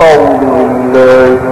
أعوذ بالله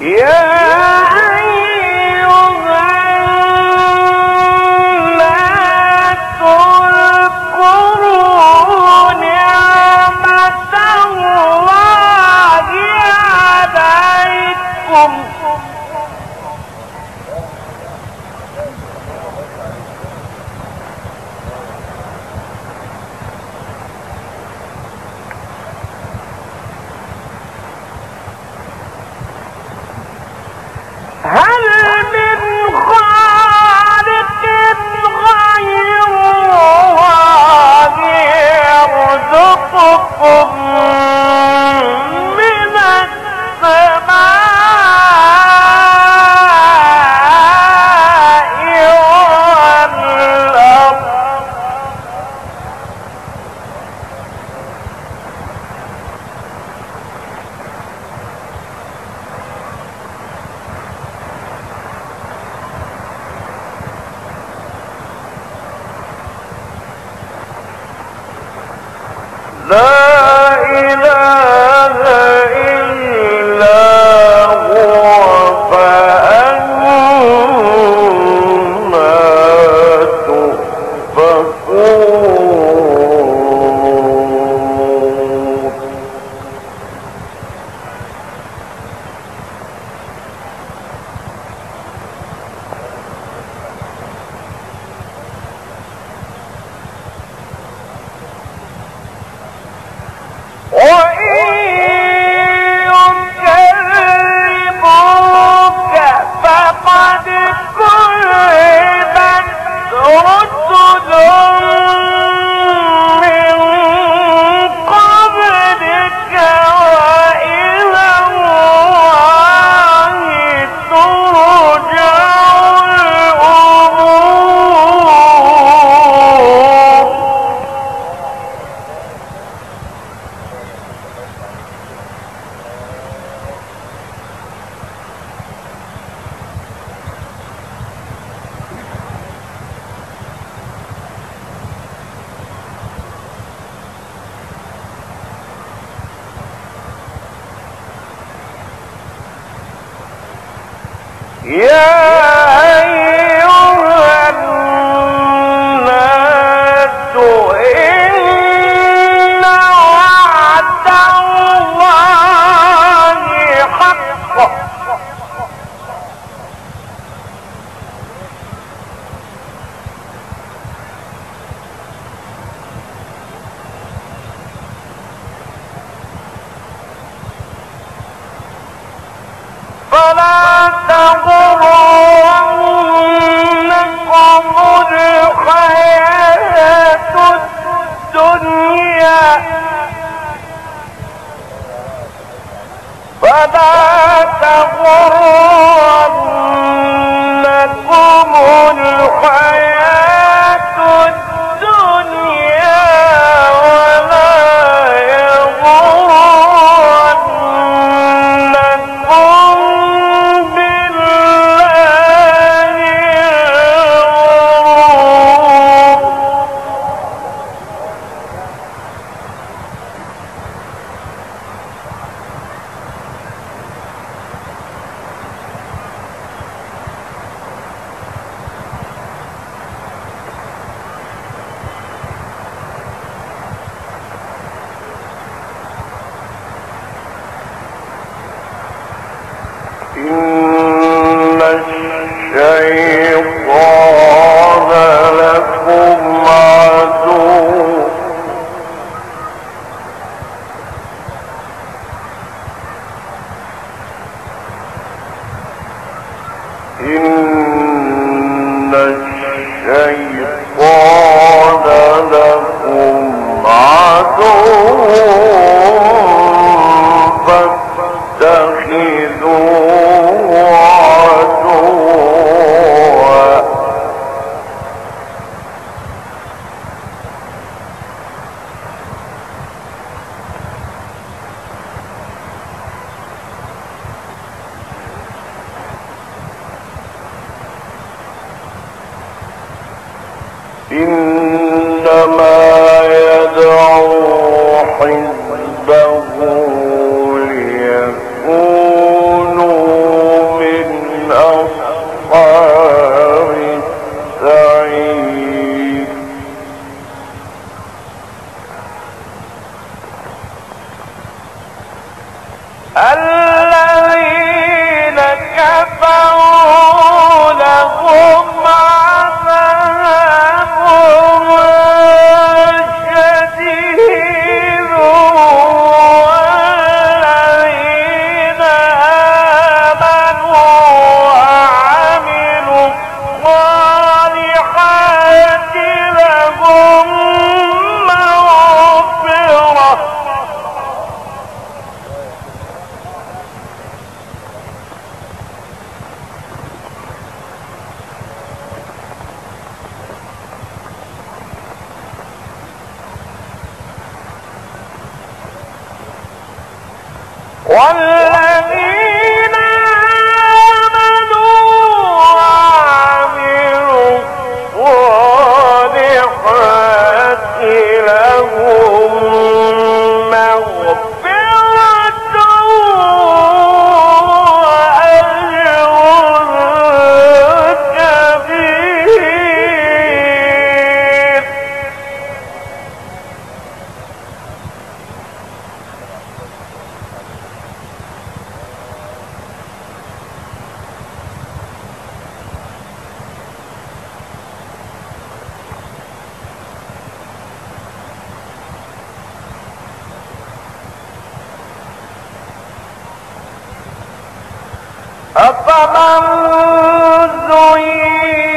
يا يرزقكم اللہ أفمن زين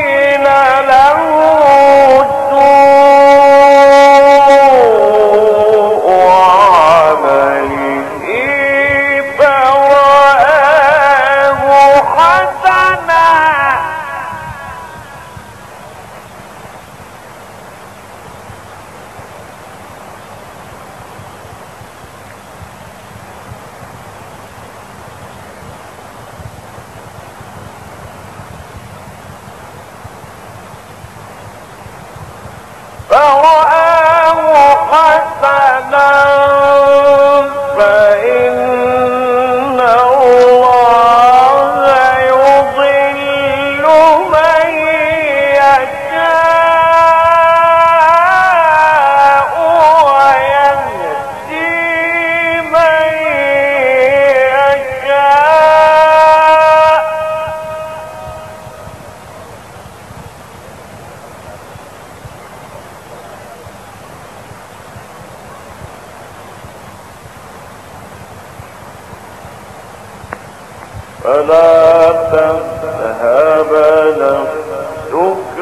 فلا تذهب نفسك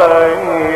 عليهم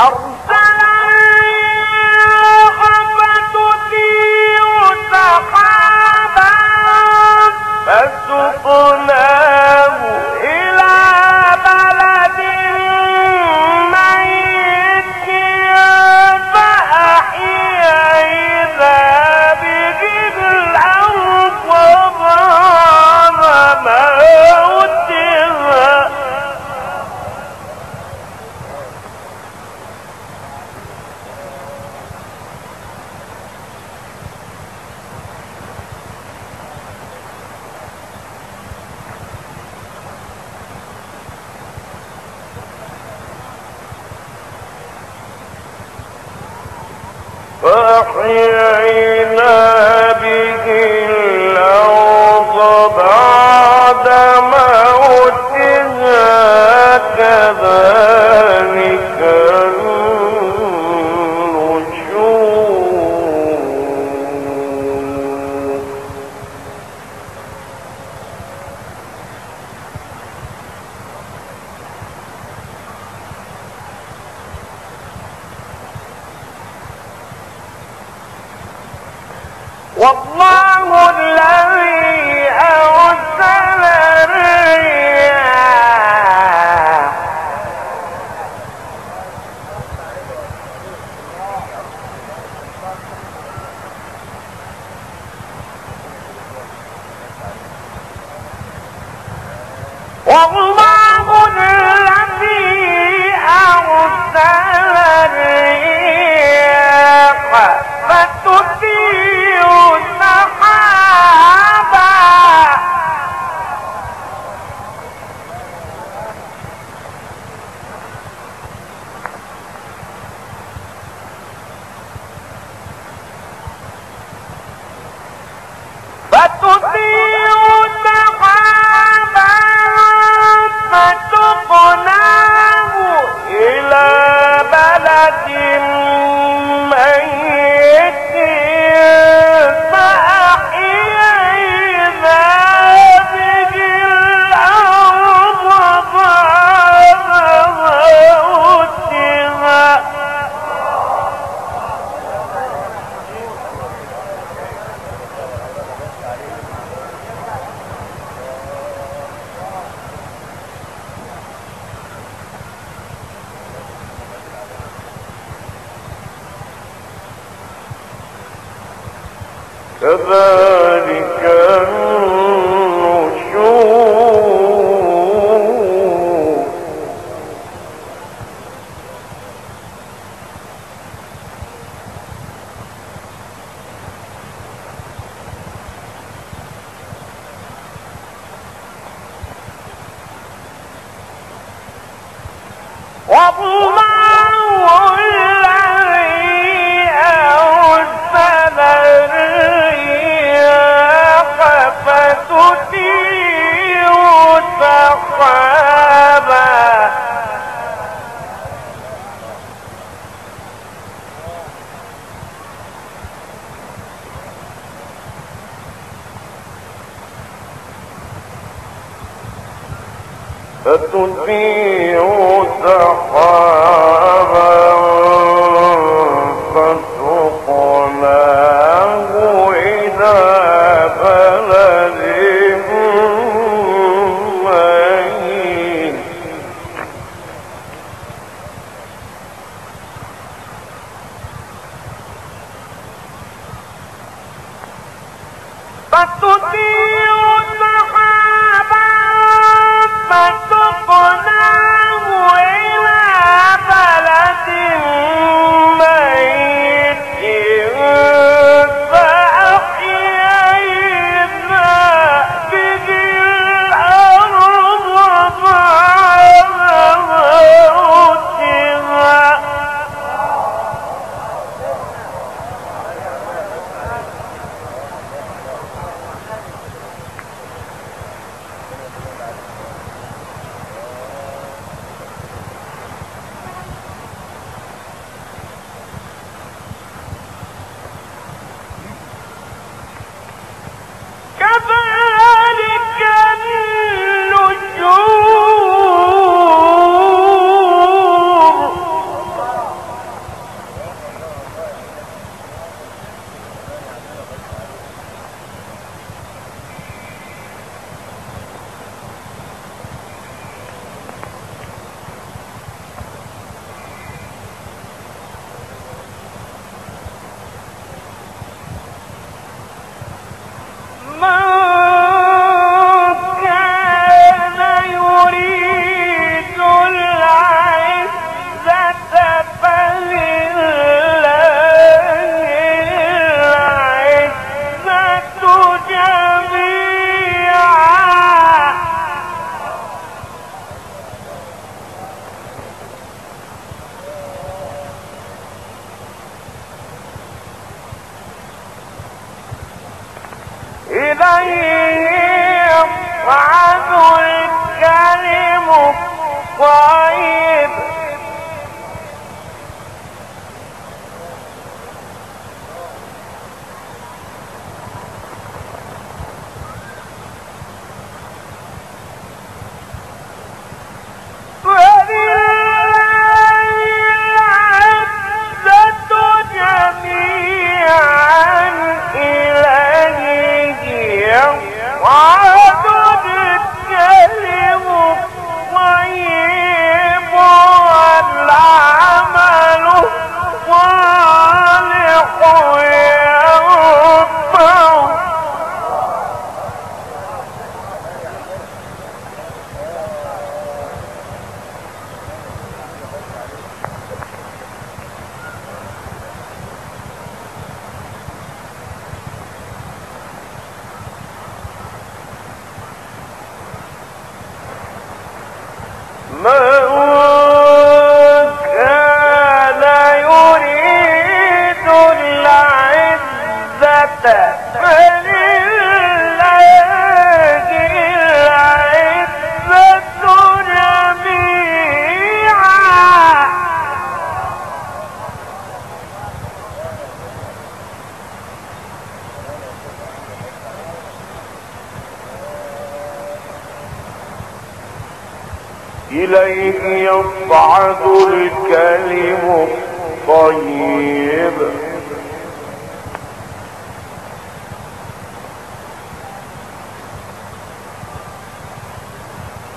أرسل والله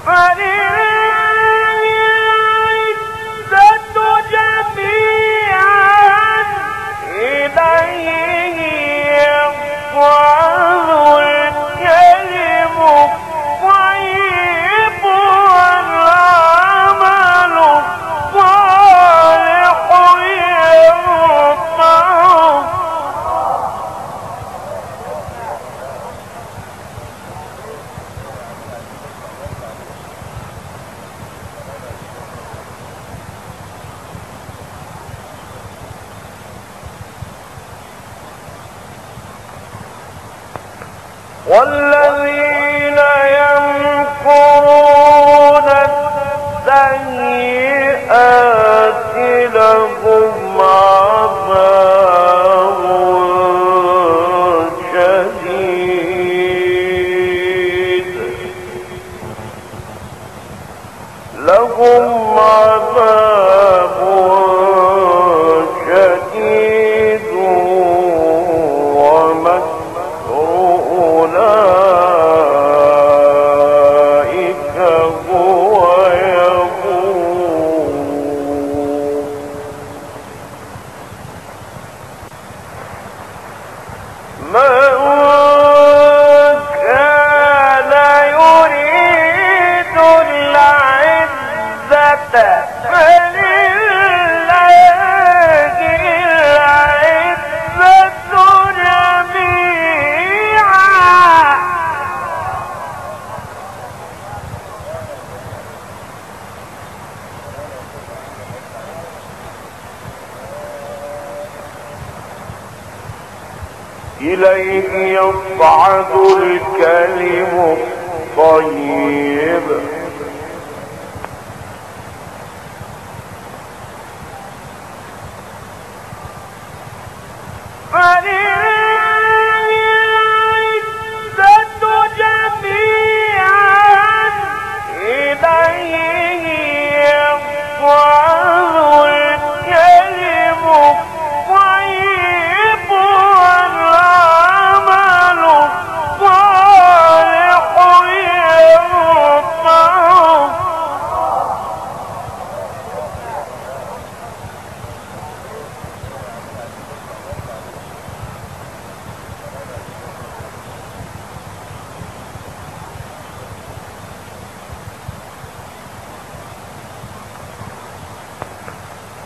فللعزة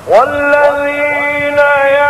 والذين يأتون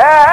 ہے۔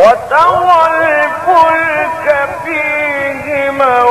وترى الفلك فيه مواخر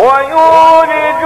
ويولج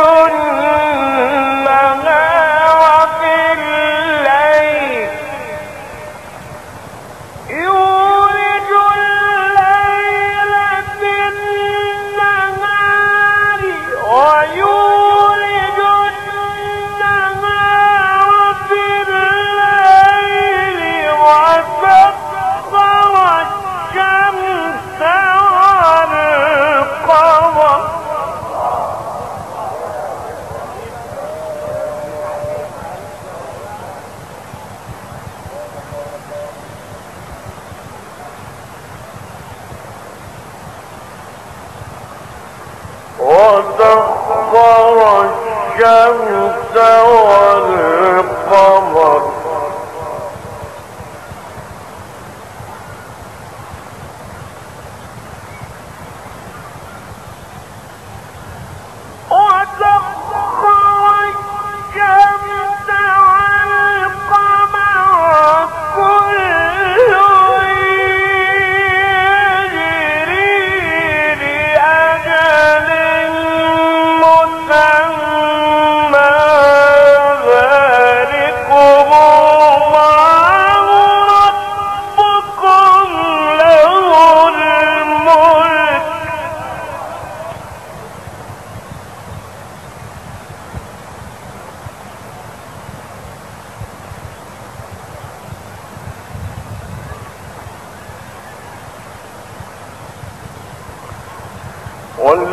الشمس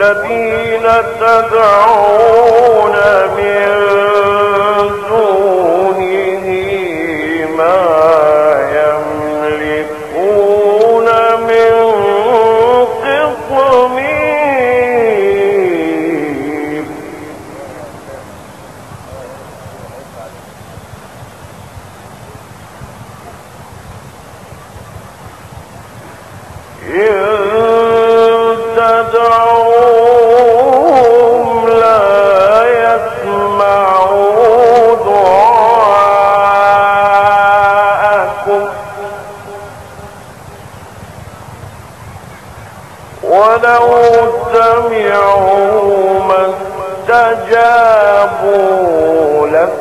والذين تدعون